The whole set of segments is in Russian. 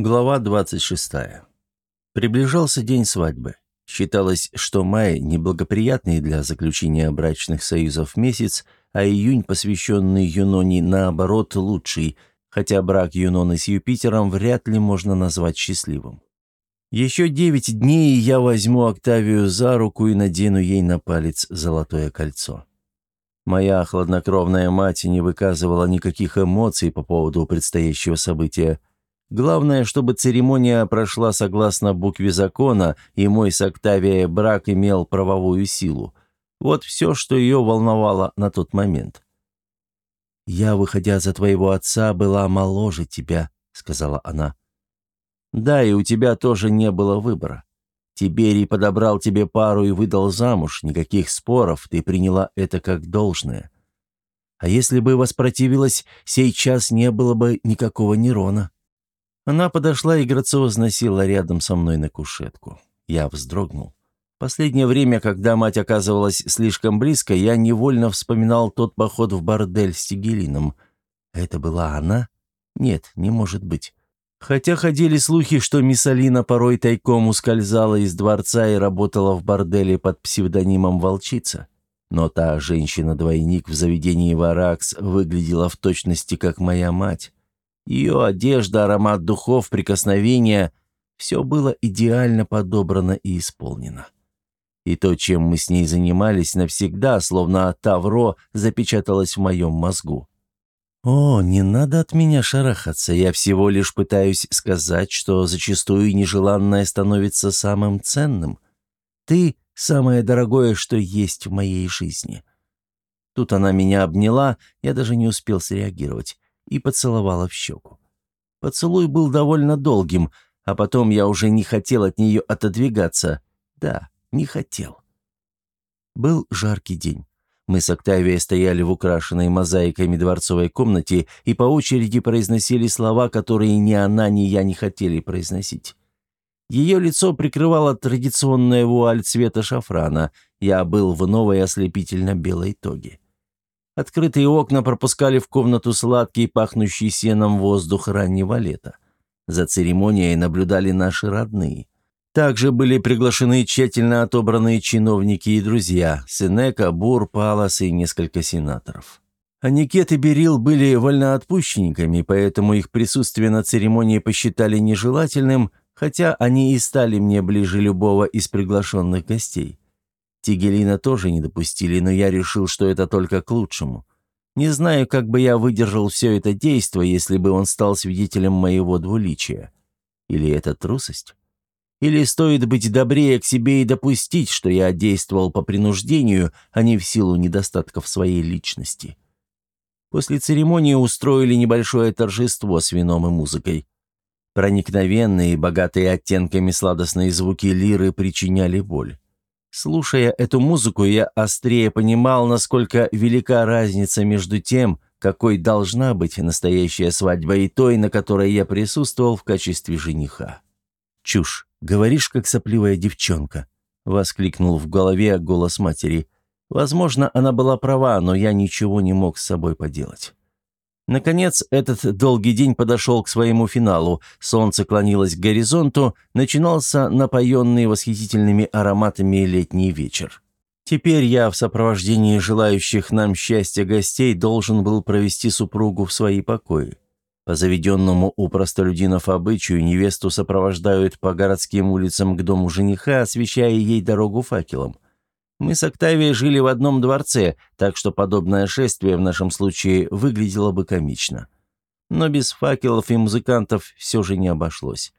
Глава 26. Приближался день свадьбы. Считалось, что май – неблагоприятный для заключения брачных союзов месяц, а июнь, посвященный Юноне, наоборот, лучший, хотя брак Юноны с Юпитером вряд ли можно назвать счастливым. Еще девять дней я возьму Октавию за руку и надену ей на палец золотое кольцо. Моя хладнокровная мать не выказывала никаких эмоций по поводу предстоящего события – Главное, чтобы церемония прошла согласно букве закона, и мой с Октавией брак имел правовую силу. Вот все, что ее волновало на тот момент. «Я, выходя за твоего отца, была моложе тебя», — сказала она. «Да, и у тебя тоже не было выбора. Тиберий подобрал тебе пару и выдал замуж, никаких споров, ты приняла это как должное. А если бы воспротивилась, сейчас не было бы никакого Нерона». Она подошла и грациозно села рядом со мной на кушетку. Я вздрогнул. Последнее время, когда мать оказывалась слишком близко, я невольно вспоминал тот поход в бордель с Тигелином. Это была она? Нет, не может быть. Хотя ходили слухи, что Миссалина порой тайком ускользала из дворца и работала в борделе под псевдонимом «Волчица». Но та женщина-двойник в заведении «Варакс» выглядела в точности как моя мать. Ее одежда, аромат духов, прикосновения – все было идеально подобрано и исполнено. И то, чем мы с ней занимались навсегда, словно тавро, запечаталось в моем мозгу. «О, не надо от меня шарахаться, я всего лишь пытаюсь сказать, что зачастую нежеланное становится самым ценным. Ты – самое дорогое, что есть в моей жизни». Тут она меня обняла, я даже не успел среагировать и поцеловала в щеку. Поцелуй был довольно долгим, а потом я уже не хотел от нее отодвигаться. Да, не хотел. Был жаркий день. Мы с Октавией стояли в украшенной мозаиками дворцовой комнате и по очереди произносили слова, которые ни она, ни я не хотели произносить. Ее лицо прикрывало традиционная вуаль цвета шафрана. Я был в новой ослепительно-белой тоге. Открытые окна пропускали в комнату сладкий, пахнущий сеном воздух раннего лета. За церемонией наблюдали наши родные. Также были приглашены тщательно отобранные чиновники и друзья – Сенека, Бур, Палас и несколько сенаторов. Аникет и Берил были вольноотпущенниками, поэтому их присутствие на церемонии посчитали нежелательным, хотя они и стали мне ближе любого из приглашенных гостей. Тигелина тоже не допустили, но я решил, что это только к лучшему. Не знаю, как бы я выдержал все это действо, если бы он стал свидетелем моего двуличия. Или это трусость? Или стоит быть добрее к себе и допустить, что я действовал по принуждению, а не в силу недостатков своей личности? После церемонии устроили небольшое торжество с вином и музыкой. Проникновенные, богатые оттенками сладостные звуки лиры причиняли боль. Слушая эту музыку, я острее понимал, насколько велика разница между тем, какой должна быть настоящая свадьба и той, на которой я присутствовал в качестве жениха. «Чушь, говоришь, как сопливая девчонка», — воскликнул в голове голос матери. Возможно, она была права, но я ничего не мог с собой поделать. Наконец, этот долгий день подошел к своему финалу. Солнце клонилось к горизонту, начинался напоенный восхитительными ароматами летний вечер. Теперь я в сопровождении желающих нам счастья гостей должен был провести супругу в свои покои. По заведенному у простолюдинов обычаю невесту сопровождают по городским улицам к дому жениха, освещая ей дорогу факелом – мы с Октавией жили в одном дворце, так что подобное шествие в нашем случае выглядело бы комично. Но без факелов и музыкантов все же не обошлось.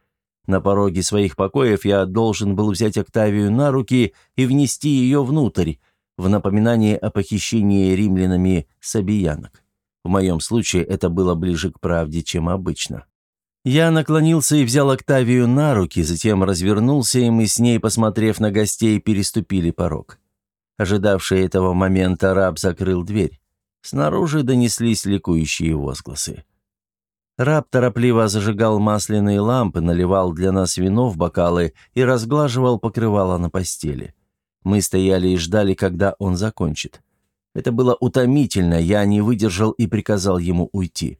На пороге своих покоев я должен был взять Октавию на руки и внести ее внутрь, в напоминание о похищении римлянами сабиянок. В моем случае это было ближе к правде, чем обычно. Я наклонился и взял Октавию на руки, затем развернулся, и мы с ней, посмотрев на гостей, переступили порог. Ожидавший этого момента раб закрыл дверь. Снаружи донеслись ликующие возгласы. Раб торопливо зажигал масляные лампы, наливал для нас вино в бокалы и разглаживал покрывало на постели. Мы стояли и ждали, когда он закончит. Это было утомительно, я не выдержал и приказал ему уйти.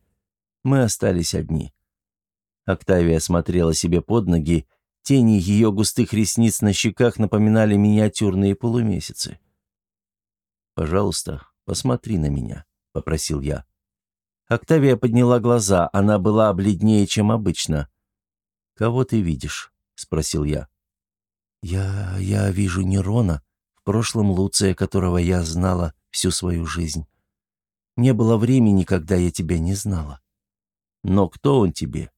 Мы остались одни. Октавия смотрела себе под ноги, тени ее густых ресниц на щеках напоминали миниатюрные полумесяцы. «Пожалуйста, посмотри на меня», — попросил я. Октавия подняла глаза, она была бледнее, чем обычно. «Кого ты видишь?» — спросил я. «Я... я вижу Нерона, в прошлом Луция, которого я знала всю свою жизнь. Не было времени, когда я тебя не знала. Но кто он тебе?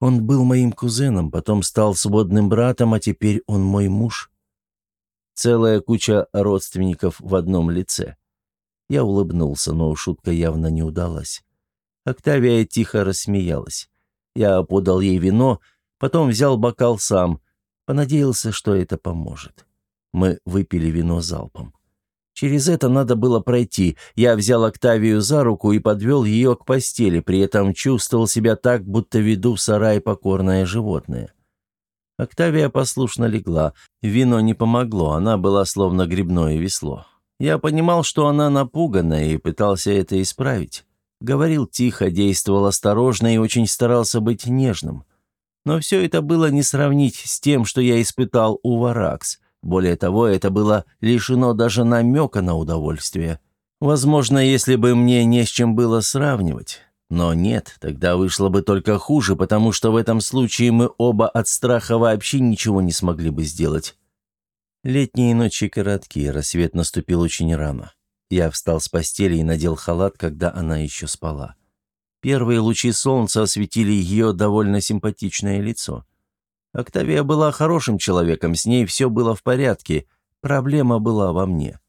Он был моим кузеном, потом стал сводным братом, а теперь он мой муж. Целая куча родственников в одном лице. Я улыбнулся, но шутка явно не удалась. Октавия тихо рассмеялась. Я подал ей вино, потом взял бокал сам, понадеялся, что это поможет. Мы выпили вино залпом. Через это надо было пройти. Я взял Октавию за руку и подвел ее к постели, при этом чувствовал себя так, будто веду в сарай покорное животное. Октавия послушно легла. Вино не помогло, она была словно грибное весло. Я понимал, что она напугана, и пытался это исправить. Говорил тихо, действовал осторожно и очень старался быть нежным. Но все это было не сравнить с тем, что я испытал у Варакс – более того, это было лишено даже намека на удовольствие. Возможно, если бы мне не с чем было сравнивать. Но нет, тогда вышло бы только хуже, потому что в этом случае мы оба от страха вообще ничего не смогли бы сделать. Летние ночи короткие, рассвет наступил очень рано. Я встал с постели и надел халат, когда она еще спала. Первые лучи солнца осветили ее довольно симпатичное лицо. Октавия была хорошим человеком, с ней все было в порядке, проблема была во мне.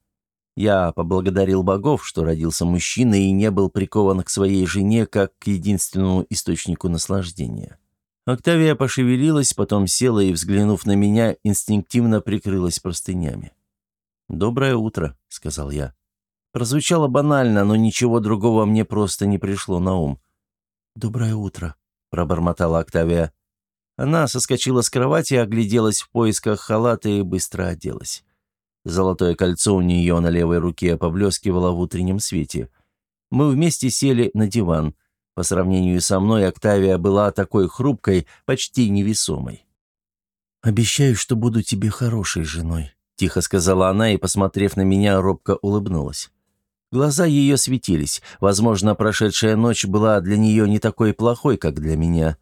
Я поблагодарил богов, что родился мужчиной и не был прикован к своей жене как к единственному источнику наслаждения. Октавия пошевелилась, потом села и, взглянув на меня, инстинктивно прикрылась простынями. «Доброе утро», — сказал я. Прозвучало банально, но ничего другого мне просто не пришло на ум. «Доброе утро», — пробормотала Октавия. Она соскочила с кровати, огляделась в поисках халата и быстро оделась. Золотое кольцо у нее на левой руке поблескивало в утреннем свете. Мы вместе сели на диван. По сравнению со мной Октавия была такой хрупкой, почти невесомой. «Обещаю, что буду тебе хорошей женой», — тихо сказала она и, посмотрев на меня, робко улыбнулась. Глаза ее светились. Возможно, прошедшая ночь была для нее не такой плохой, как для меня.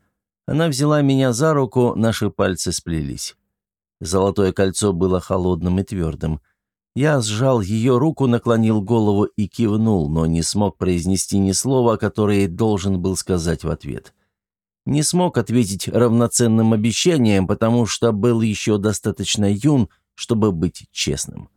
Она взяла меня за руку, наши пальцы сплелись. Золотое кольцо было холодным и твердым. Я сжал ее руку, наклонил голову и кивнул, но не смог произнести ни слова, которое должен был сказать в ответ. Не смог ответить равноценным обещанием, потому что был еще достаточно юн, чтобы быть честным.